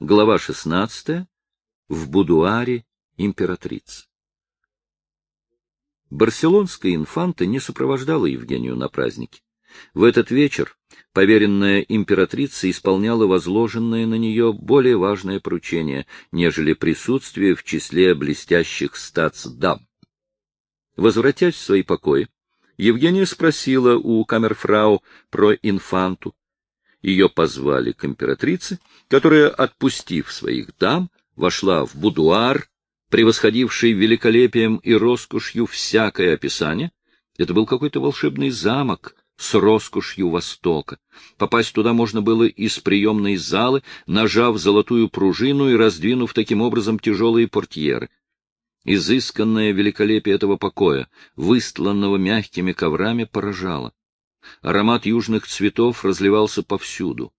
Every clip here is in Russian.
Глава 16. В будуаре императрицы. Барселонская инфанта не сопровождала Евгению на празднике. В этот вечер поверенная императрица исполняла возложенное на нее более важное поручение, нежели присутствие в числе блестящих статс-дам. Возвратясь в свои покои, Евгения спросила у камерфрау про инфанту. Ее позвали к императрице, которая, отпустив своих дам, вошла в будуар, превосходивший великолепием и роскошью всякое описание. Это был какой-то волшебный замок с роскошью Востока. Попасть туда можно было из приемной залы, нажав золотую пружину и раздвинув таким образом тяжелые портьеры. Изысканное великолепие этого покоя, выстланного мягкими коврами, поражало. Аромат южных цветов разливался повсюду.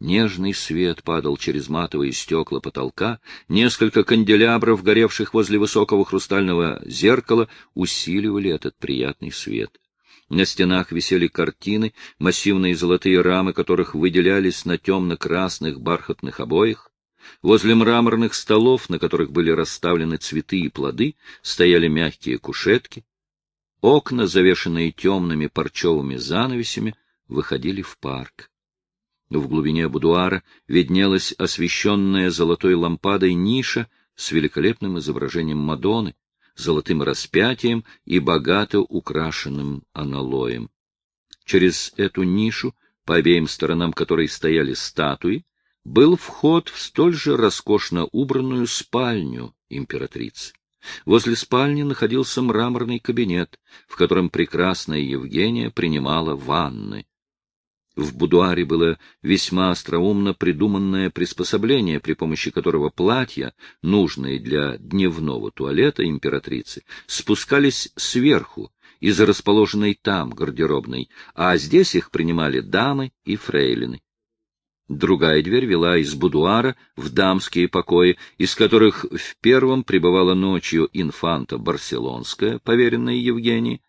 Нежный свет падал через матовые стекла потолка, несколько канделябров, горевших возле высокого хрустального зеркала, усиливали этот приятный свет. На стенах висели картины, массивные золотые рамы которых выделялись на темно-красных бархатных обоях. Возле мраморных столов, на которых были расставлены цветы и плоды, стояли мягкие кушетки. Окна, завешенные темными парчевыми занавесями, выходили в парк. В глубине будуара виднелась освещенная золотой лампадой ниша с великолепным изображением Мадонны, золотым распятием и богато украшенным аналоем. Через эту нишу, по обеим сторонам которой стояли статуи, был вход в столь же роскошно убранную спальню императрицы. Возле спальни находился мраморный кабинет, в котором прекрасная Евгения принимала ванны. В будуаре было весьма остроумно придуманное приспособление, при помощи которого платья, нужные для дневного туалета императрицы, спускались сверху, из расположенной там гардеробной, а здесь их принимали дамы и фрейлины. Другая дверь вела из будуара в дамские покои, из которых в первом пребывала ночью инфанта Барселонская, поверенная Евгении.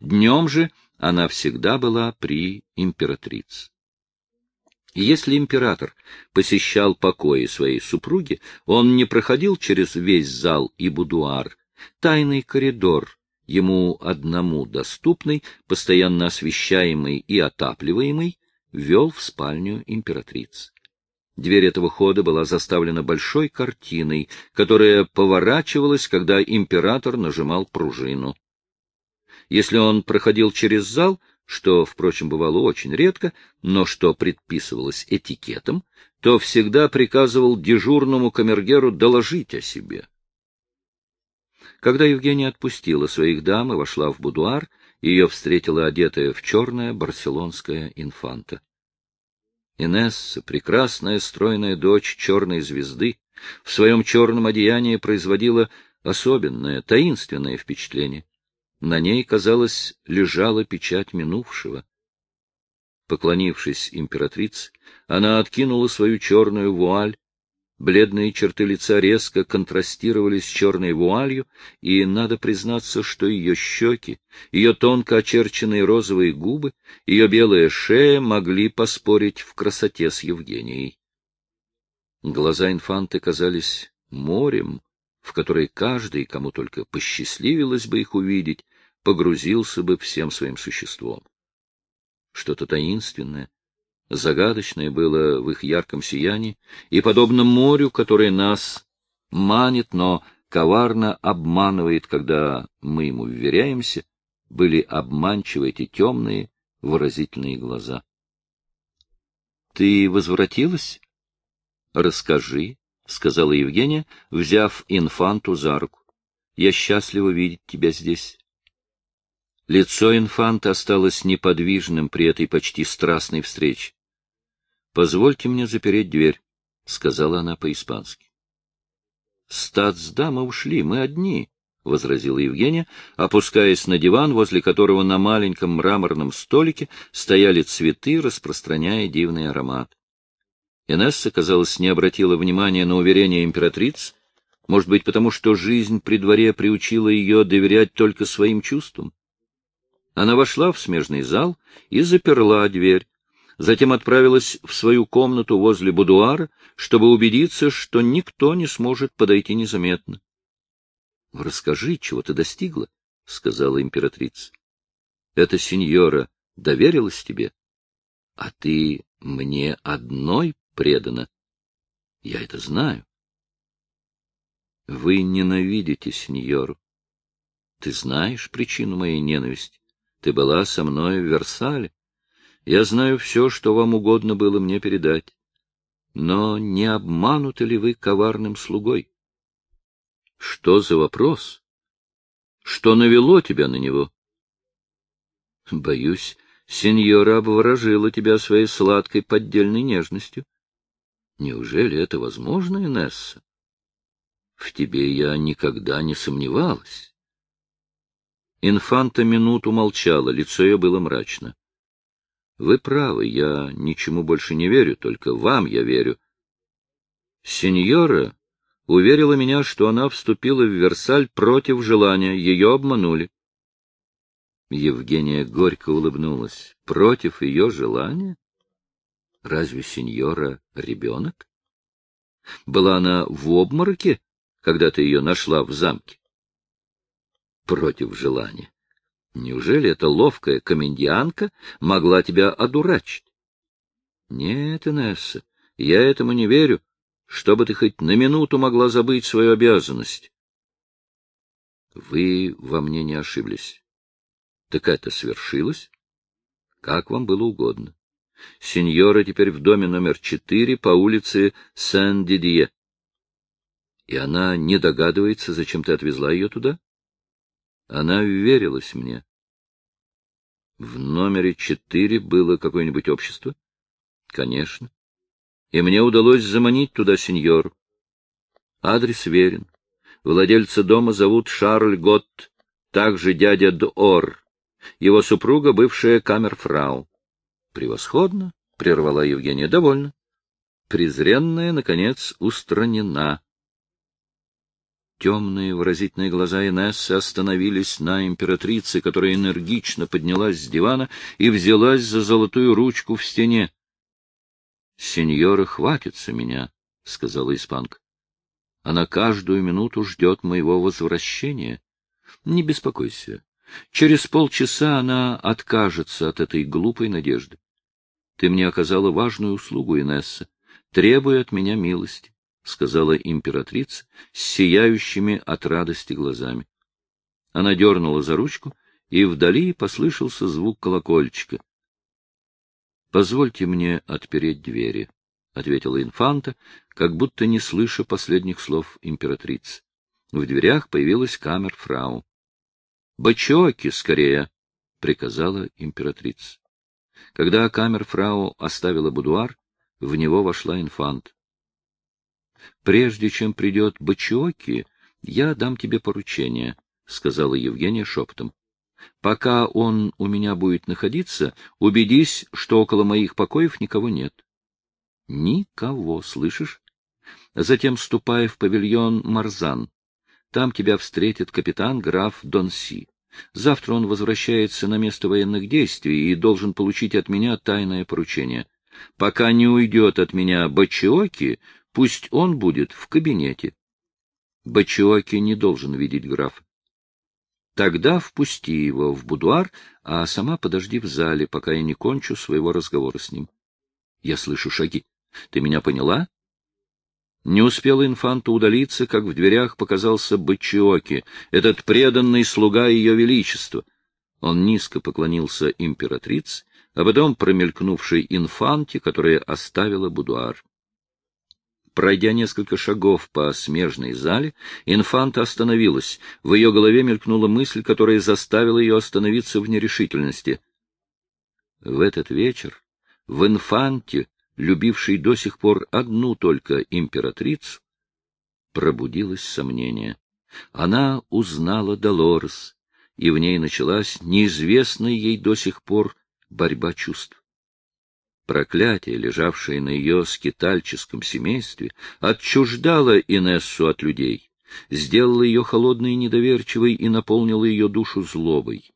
Днем же она всегда была при императрице. Если император посещал покои своей супруги, он не проходил через весь зал и будуар. Тайный коридор, ему одному доступный, постоянно освещаемый и отапливаемый, вел в спальню императрицы. Дверь этого хода была заставлена большой картиной, которая поворачивалась, когда император нажимал пружину. Если он проходил через зал, что, впрочем, бывало очень редко, но что предписывалось этикетом, то всегда приказывал дежурному камергеру доложить о себе. Когда Евгения отпустила своих дам и вошла в будуар, ее встретила одетая в черное барселонская инфанта. Инесса, прекрасная стройная дочь черной звезды, в своем черном одеянии производила особенное, таинственное впечатление. На ней, казалось, лежала печать минувшего. Поклонившись императрице, она откинула свою черную вуаль Бледные черты лица резко контрастировали с черной вуалью, и надо признаться, что ее щеки, ее тонко очерченные розовые губы, ее белая шея могли поспорить в красоте с Евгенией. Глаза инфанты казались морем, в которое каждый, кому только посчастливилось бы их увидеть, погрузился бы всем своим существом. Что-то таинственное, Загадочное было в их ярком сиянии, и, подобно морю, которое нас манит, но коварно обманывает, когда мы ему вверяемся, были обманчивы эти темные, выразительные глаза. — Ты возвратилась? — Расскажи, — сказала Евгения, взяв инфанту за руку. — Я счастлива видеть тебя здесь. Лицо инфанта осталось неподвижным при этой почти страстной встрече. — Позвольте мне запереть дверь, — сказала она по-испански. — Статсдамы ушли, мы одни, — возразила Евгения, опускаясь на диван, возле которого на маленьком мраморном столике стояли цветы, распространяя дивный аромат. Инесса, казалось, не обратила внимания на уверение императриц, может быть, потому что жизнь при дворе приучила ее доверять только своим чувствам. Она вошла в смежный зал и заперла дверь, затем отправилась в свою комнату возле будуара, чтобы убедиться, что никто не сможет подойти незаметно. — Расскажи, чего ты достигла, — сказала императрица. — Эта сеньора доверилась тебе, а ты мне одной предана. Я это знаю. Вы ненавидите сеньору. Ты знаешь причину моей ненависти. Ты была со мной в Версале. Я знаю все, что вам угодно было мне передать. Но не обмануты ли вы коварным слугой? Что за вопрос? Что навело тебя на него? Боюсь, сеньора обворожила тебя своей сладкой поддельной нежностью. Неужели это возможно, Инесса? В тебе я никогда не сомневалась. Инфанта минуту молчала, лицо ее было мрачно. — Вы правы, я ничему больше не верю, только вам я верю. Сеньора уверила меня, что она вступила в Версаль против желания, ее обманули. Евгения горько улыбнулась. Против ее желания? Разве сеньора ребенок? Была она в обмороке, когда ты ее нашла в замке? Против желания. Неужели эта ловкая комедианка могла тебя одурачить? Нет, Инесса, я этому не верю, чтобы ты хоть на минуту могла забыть свою обязанность. Вы во мне не ошиблись. Так это свершилось? Как вам было угодно. Сеньора теперь в доме номер четыре по улице Сен-Дидье. И она не догадывается, зачем ты отвезла ее туда? Она верилась мне. В номере четыре было какое-нибудь общество? Конечно. И мне удалось заманить туда сеньор. Адрес верен. Владельца дома зовут Шарль Готт, также дядя Д'Ор. Его супруга — бывшая камерфрау. — Превосходно, — прервала Евгения. — Довольно. Презренная, наконец, устранена. Темные выразительные глаза Инессы остановились на императрице, которая энергично поднялась с дивана и взялась за золотую ручку в стене. — Сеньора хватится меня, — сказала испанка. — Она каждую минуту ждет моего возвращения. Не беспокойся. Через полчаса она откажется от этой глупой надежды. Ты мне оказала важную услугу, Инесса, требуя от меня милости, — сказала императрица с сияющими от радости глазами. Она дернула за ручку, и вдали послышался звук колокольчика. — Позвольте мне отпереть двери, — ответила инфанта, как будто не слыша последних слов императрицы. В дверях появилась камер-фрау. Бачоки скорее! — приказала императрица. Когда камер-фрау оставила будуар, в него вошла инфант. — Прежде чем придет Бачоки, я дам тебе поручение, — сказала Евгения шепотом. — Пока он у меня будет находиться, убедись, что около моих покоев никого нет. — Никого, слышишь? Затем ступай в павильон Марзан. Там тебя встретит капитан граф Донси. Завтра он возвращается на место военных действий и должен получить от меня тайное поручение. Пока не уйдет от меня Бачиоки, пусть он будет в кабинете. Бачиоки не должен видеть графа. Тогда впусти его в будуар, а сама подожди в зале, пока я не кончу своего разговора с ним. Я слышу шаги. Ты меня поняла? Не успела инфанта удалиться, как в дверях показался Бычиоки, этот преданный слуга ее величества. Он низко поклонился императрице, а потом промелькнувшей инфанте, которая оставила будуар. Пройдя несколько шагов по смежной зале, инфанта остановилась. В ее голове мелькнула мысль, которая заставила ее остановиться в нерешительности. В этот вечер в инфанте любившей до сих пор одну только императрицу, пробудилось сомнение. Она узнала Долорес, и в ней началась неизвестная ей до сих пор борьба чувств. Проклятие, лежавшее на ее скитальческом семействе, отчуждало Инессу от людей, сделало ее холодной и недоверчивой и наполнило ее душу злобой.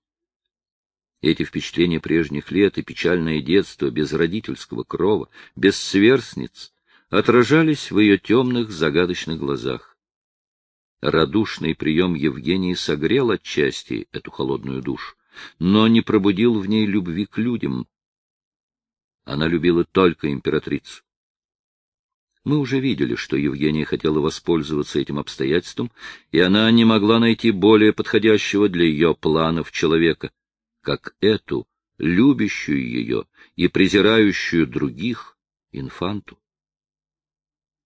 Эти впечатления прежних лет и печальное детство без родительского крова, без сверстниц отражались в ее темных загадочных глазах. Радушный прием Евгении согрел отчасти эту холодную душу, но не пробудил в ней любви к людям. Она любила только императрицу. Мы уже видели, что Евгения хотела воспользоваться этим обстоятельством, и она не могла найти более подходящего для ее планов человека, как эту, любящую ее и презирающую других, инфанту.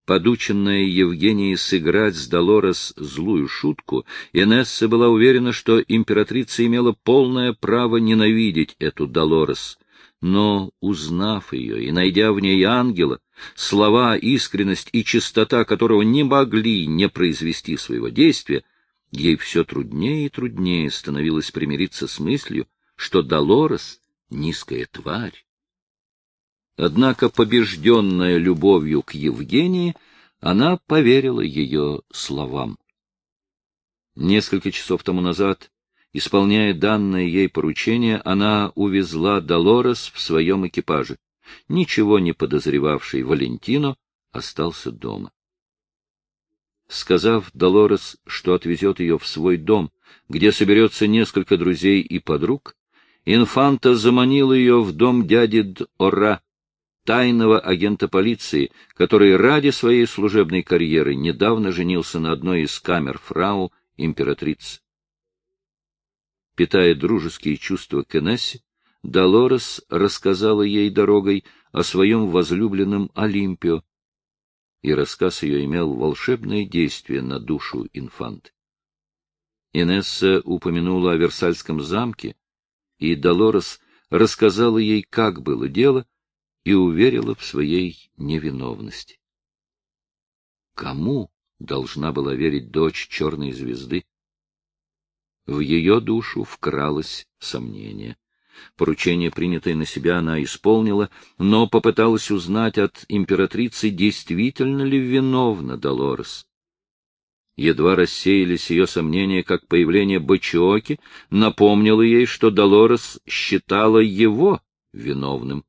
Подученная Евгенией сыграть с Долорес злую шутку, Инесса была уверена, что императрица имела полное право ненавидеть эту Долорес, но, узнав ее и найдя в ней ангела, слова, искренность и чистота которого не могли не произвести своего действия, ей все труднее и труднее становилось примириться с мыслью, что Долорес — низкая тварь. Однако, побежденная любовью к Евгении, она поверила ее словам. Несколько часов тому назад, исполняя данное ей поручение, она увезла Долорес в своем экипаже ничего не подозревавший Валентино остался дома. Сказав Долорес, что отвезет ее в свой дом, где соберется несколько друзей и подруг, Инфанта заманил ее в дом дяди Ора, тайного агента полиции, который ради своей служебной карьеры недавно женился на одной из камер фрау императрицы. Питая дружеские чувства к Энессе, Долорес рассказала ей дорогой о своем возлюбленном Олимпио, и рассказ ее имел волшебное действие на душу инфанты. Инесса упомянула о Версальском замке, и Долорес рассказала ей, как было дело, и уверила в своей невиновности. Кому должна была верить дочь черной звезды? В ее душу вкралось сомнение. Поручение, принятое на себя, она исполнила, но попыталась узнать от императрицы, действительно ли виновна Долорес. Едва рассеялись ее сомнения, как появление Бачиоки напомнило ей, что Долорес считала его виновным.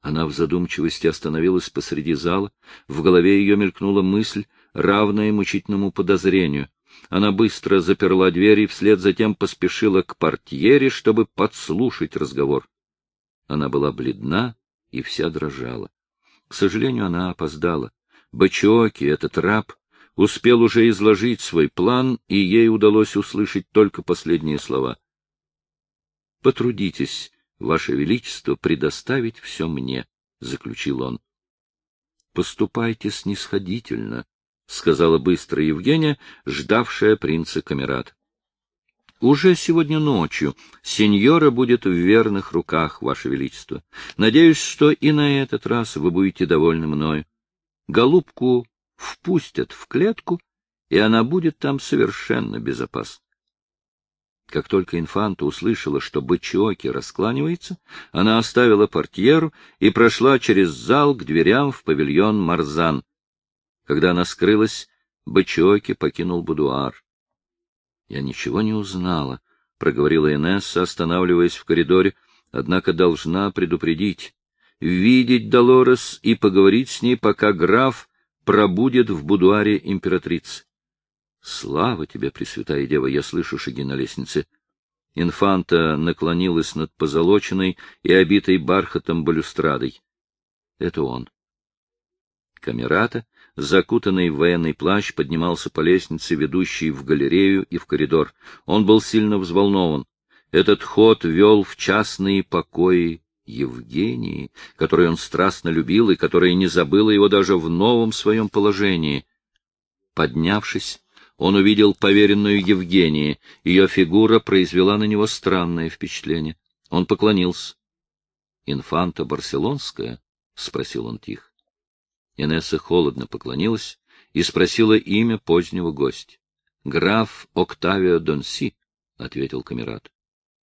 Она в задумчивости остановилась посреди зала, в голове ее мелькнула мысль, равная мучительному подозрению. Она быстро заперла дверь и вслед затем поспешила к портьере, чтобы подслушать разговор. Она была бледна и вся дрожала. К сожалению, она опоздала. Бачоки, этот раб, успел уже изложить свой план, и ей удалось услышать только последние слова. — Потрудитесь, Ваше Величество, предоставить все мне, — заключил он. — Поступайте снисходительно, — сказала быстро Евгения, ждавшая принца Камерат. — Уже сегодня ночью сеньора будет в верных руках, Ваше Величество. Надеюсь, что и на этот раз вы будете довольны мною. Голубку впустят в клетку, и она будет там совершенно безопасна. Как только инфанта услышала, что Бычоки раскланивается, она оставила портьеру и прошла через зал к дверям в павильон Марзан. Когда она скрылась, Бычоки покинул будуар. — Я ничего не узнала, — проговорила Инесса, останавливаясь в коридоре, однако должна предупредить. Видеть Долорес и поговорить с ней, пока граф пробудет в будуаре императрицы. Слава тебе, Пресвятая Дева, я слышу шаги на лестнице. Инфанта наклонилась над позолоченной и обитой бархатом балюстрадой. Это он. Камерата, закутанный в военный плащ, поднимался по лестнице, ведущей в галерею и в коридор. Он был сильно взволнован. Этот ход вел в частные покои Евгении, которую он страстно любил и которая не забыла его даже в новом своем положении. Поднявшись, он увидел поверенную Евгении. Ее фигура произвела на него странное впечатление. Он поклонился. — Инфанта Барселонская? — спросил он тихо. Инесса холодно поклонилась и спросила имя позднего гостя. — Граф Октавио Донси, — ответил камерат.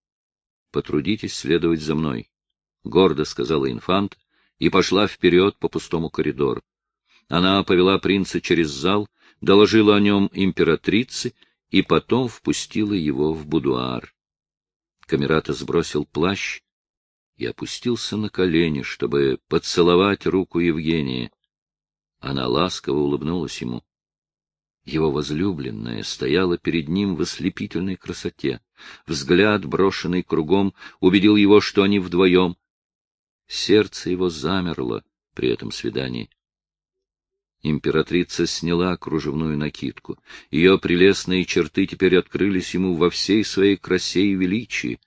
— Потрудитесь следовать за мной, — гордо сказала инфанта и пошла вперед по пустому коридору. Она повела принца через зал, доложила о нем императрице и потом впустила его в будуар. Камерата сбросил плащ и опустился на колени, чтобы поцеловать руку Евгении. Она ласково улыбнулась ему. Его возлюбленная стояла перед ним в ослепительной красоте. Взгляд, брошенный кругом, убедил его, что они вдвоем. Сердце его замерло при этом свидании. Императрица сняла кружевную накидку. Ее прелестные черты теперь открылись ему во всей своей красе и величии.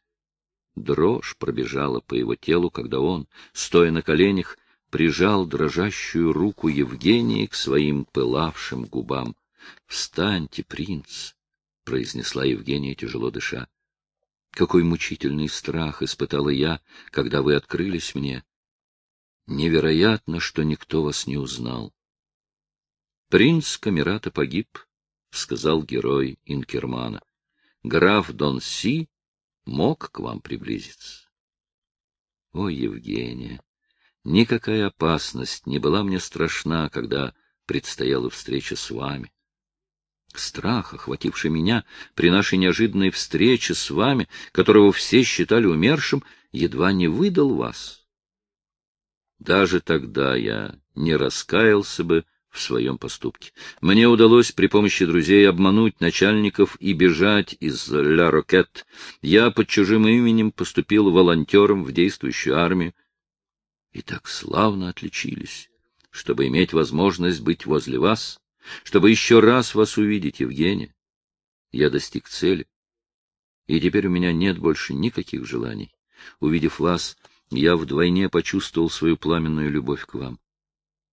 Дрожь пробежала по его телу, когда он, стоя на коленях, прижал дрожащую руку Евгении к своим пылавшим губам. — Встаньте, принц! — произнесла Евгения, тяжело дыша. — Какой мучительный страх испытала я, когда вы открылись мне! Невероятно, что никто вас не узнал. — Принц Камерата погиб, — сказал герой Инкермана. — Граф Дон Си мог к вам приблизиться. — О, Евгения! Никакая опасность не была мне страшна, когда предстояла встреча с вами. Страх, охвативший меня при нашей неожиданной встрече с вами, которого все считали умершим, едва не выдал вас. Даже тогда я не раскаялся бы, в своем поступке. Мне удалось при помощи друзей обмануть начальников и бежать из Ля Рокет. Я под чужим именем поступил волонтером в действующую армию. И так славно отличились, чтобы иметь возможность быть возле вас, чтобы еще раз вас увидеть, Евгения. Я достиг цели, и теперь у меня нет больше никаких желаний. Увидев вас, я вдвойне почувствовал свою пламенную любовь к вам.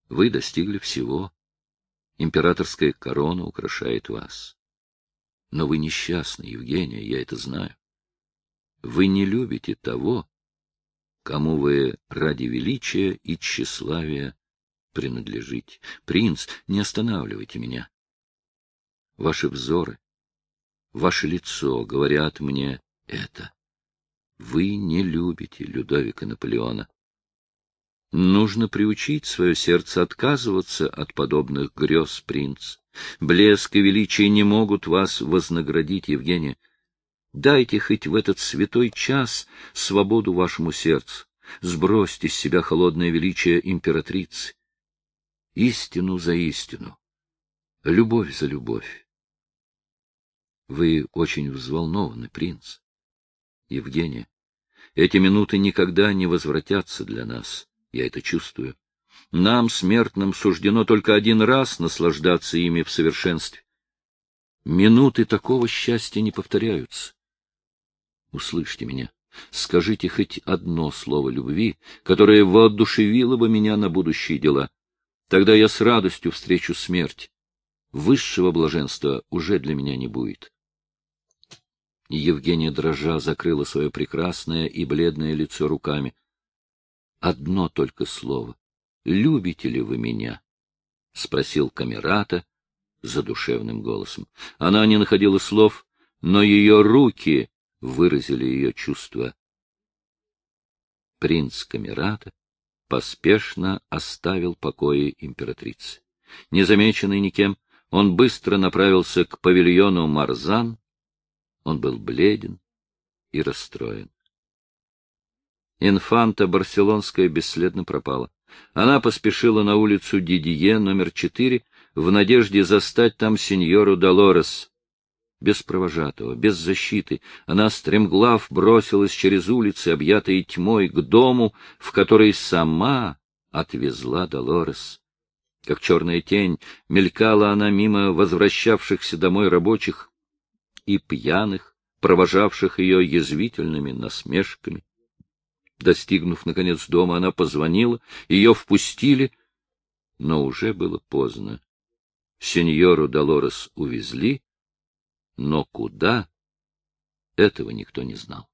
Вы достигли всего. Императорская корона украшает вас. Но вы несчастны, Евгения, я это знаю. Вы не любите того, кому вы ради величия и тщеславия принадлежите. Принц, не останавливайте меня. Ваши взоры, ваше лицо говорят мне это. Вы не любите Людовика Наполеона. Нужно приучить свое сердце отказываться от подобных грез, принц. Блеск и величие не могут вас вознаградить, Евгения. Дайте хоть в этот святой час свободу вашему сердцу. Сбросьте с себя холодное величие императрицы. Истину за истину. Любовь за любовь. Вы очень взволнованы, принц. Евгения, эти минуты никогда не возвратятся для нас. Я это чувствую. Нам, смертным, суждено только один раз наслаждаться ими в совершенстве. Минуты такого счастья не повторяются. Услышьте меня. Скажите хоть одно слово любви, которое воодушевило бы меня на будущие дела. Тогда я с радостью встречу смерть. Высшего блаженства уже для меня не будет. Евгения дрожа закрыла свое прекрасное и бледное лицо руками одно только слово. «Любите ли вы меня?» — спросил Камерата задушевным голосом. Она не находила слов, но ее руки выразили ее чувства. Принц Камерата поспешно оставил покои императрицы. Незамеченный никем, он быстро направился к павильону Марзан. Он был бледен и расстроен. Инфанта Барселонская бесследно пропала. Она поспешила на улицу Дидие, номер четыре, в надежде застать там сеньору Долорес. Без провожатого, без защиты, она стремглав бросилась через улицы, объятые тьмой, к дому, в который сама отвезла Долорес. Как черная тень мелькала она мимо возвращавшихся домой рабочих и пьяных, провожавших ее язвительными насмешками. Достигнув, наконец, дома, она позвонила, ее впустили, но уже было поздно. Сеньору Долорес увезли, но куда — этого никто не знал.